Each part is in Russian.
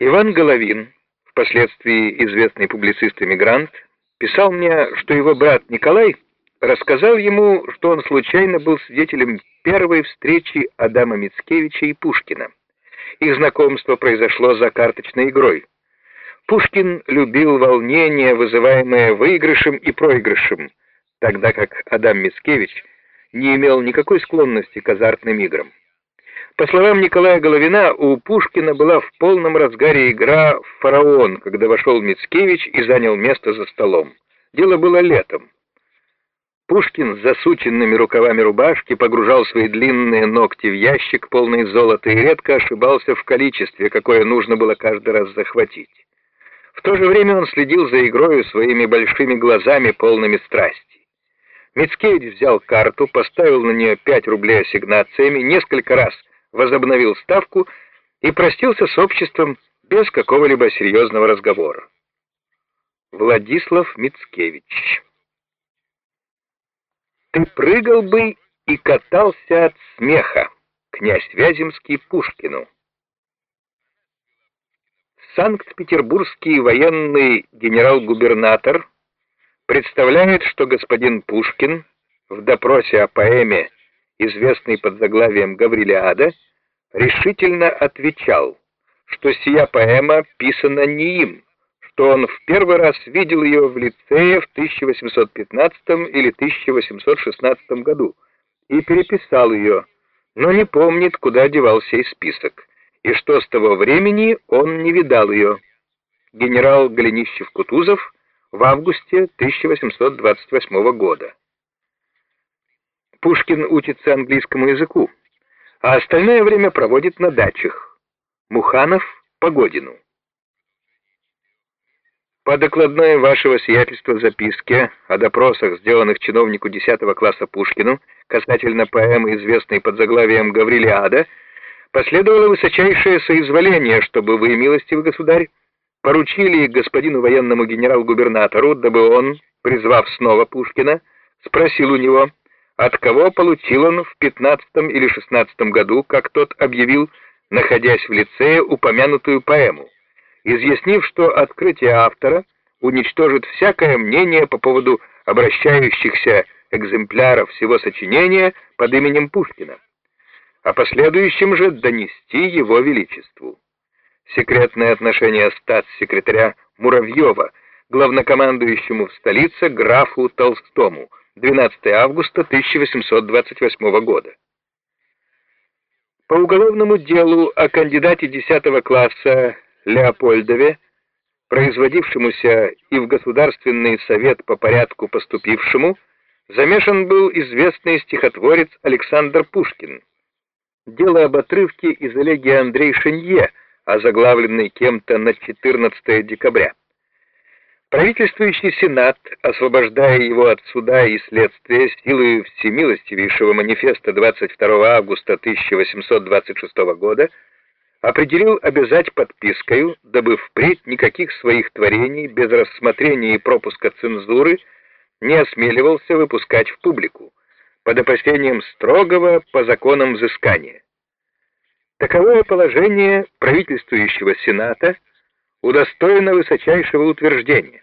Иван Головин, впоследствии известный публицист-эмигрант, писал мне, что его брат Николай рассказал ему, что он случайно был свидетелем первой встречи Адама Мицкевича и Пушкина. Их знакомство произошло за карточной игрой. Пушкин любил волнение, вызываемое выигрышем и проигрышем, тогда как Адам Мицкевич не имел никакой склонности к азартным играм. По словам Николая Головина, у Пушкина была в полном разгаре игра в «Фараон», когда вошел Мицкевич и занял место за столом. Дело было летом. Пушкин с засученными рукавами рубашки погружал свои длинные ногти в ящик, полный золота, и редко ошибался в количестве, какое нужно было каждый раз захватить. В то же время он следил за игрою своими большими глазами, полными страсти. Мицкевич взял карту, поставил на нее 5 рублей ассигнациями, несколько раз возобновил ставку и простился с обществом без какого-либо серьезного разговора. Владислав Мицкевич Ты прыгал бы и катался от смеха, князь Вяземский Пушкину. Санкт-Петербургский военный генерал-губернатор представляет, что господин Пушкин в допросе о поэме известный под заглавием «Гаврилиада», решительно отвечал, что сия поэма писана не им, что он в первый раз видел ее в лицее в 1815 или 1816 году и переписал ее, но не помнит, куда девался и список, и что с того времени он не видал ее. Генерал Голенищев-Кутузов в августе 1828 года. Пушкин учится английскому языку, а остальное время проводит на дачах. Муханов — Погодину. По докладной вашего сиятельства записке о допросах, сделанных чиновнику 10 класса Пушкину, касательно поэмы, известной под заглавием «Гаврилиада», последовало высочайшее соизволение, чтобы вы, милостивый государь, поручили господину военному генерал-губернатору, дабы он, призвав снова Пушкина, спросил у него, от кого получил он в 15 или 16 году, как тот объявил, находясь в лицее, упомянутую поэму, изъяснив, что открытие автора уничтожит всякое мнение по поводу обращающихся экземпляров всего сочинения под именем Пушкина, а последующим же донести его величеству. Секретное отношение статс-секретаря Муравьева главнокомандующему в столице графу Толстому – 12 августа 1828 года. По уголовному делу о кандидате 10 класса Леопольдове, производившемуся и в Государственный совет по порядку поступившему, замешан был известный стихотворец Александр Пушкин. Дело об отрывке из элегии Андрей Шенье, озаглавленной кем-то на 14 декабря. Правительствующий Сенат, освобождая его от суда и следствия силой всемилостивейшего манифеста 22 августа 1826 года, определил обязать подпискою, дабы впредь никаких своих творений без рассмотрения и пропуска цензуры не осмеливался выпускать в публику, под опасением строгого по законам взыскания. Таковое положение правительствующего Сената удостоено высочайшего утверждения.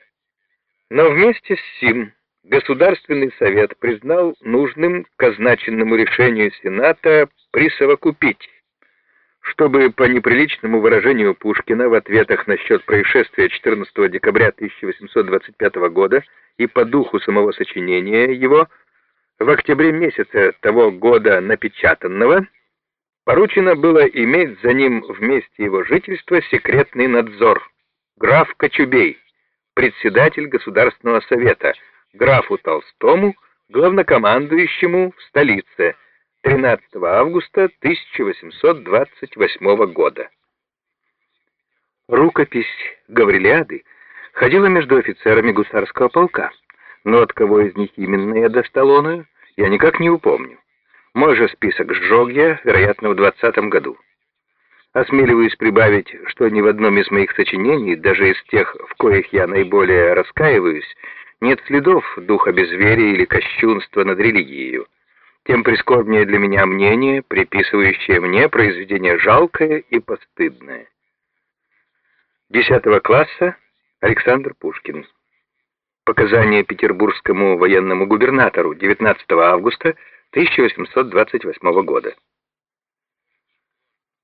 Но вместе с сим Государственный совет признал нужным к означенному решению Сената присовокупить, чтобы по неприличному выражению Пушкина в ответах насчет происшествия 14 декабря 1825 года и по духу самого сочинения его в октябре месяце того года напечатанного поручено было иметь за ним в месте его жительства секретный надзор. Граф Кочубей, председатель Государственного совета, графу Толстому, главнокомандующему в столице 13 августа 1828 года. Рукопись Гаврилиады ходила между офицерами гусарского полка, но от кого из них именно я достал оную, я никак не упомню. Мой же список сжег я, вероятно, в 20 году. Осмеливаюсь прибавить, что ни в одном из моих сочинений, даже из тех, в коих я наиболее раскаиваюсь, нет следов духа безверия или кощунства над религией. Тем прискорбнее для меня мнение, приписывающее мне произведение жалкое и постыдное. 10 класса Александр Пушкин. Показания петербургскому военному губернатору 19 августа 1828 года.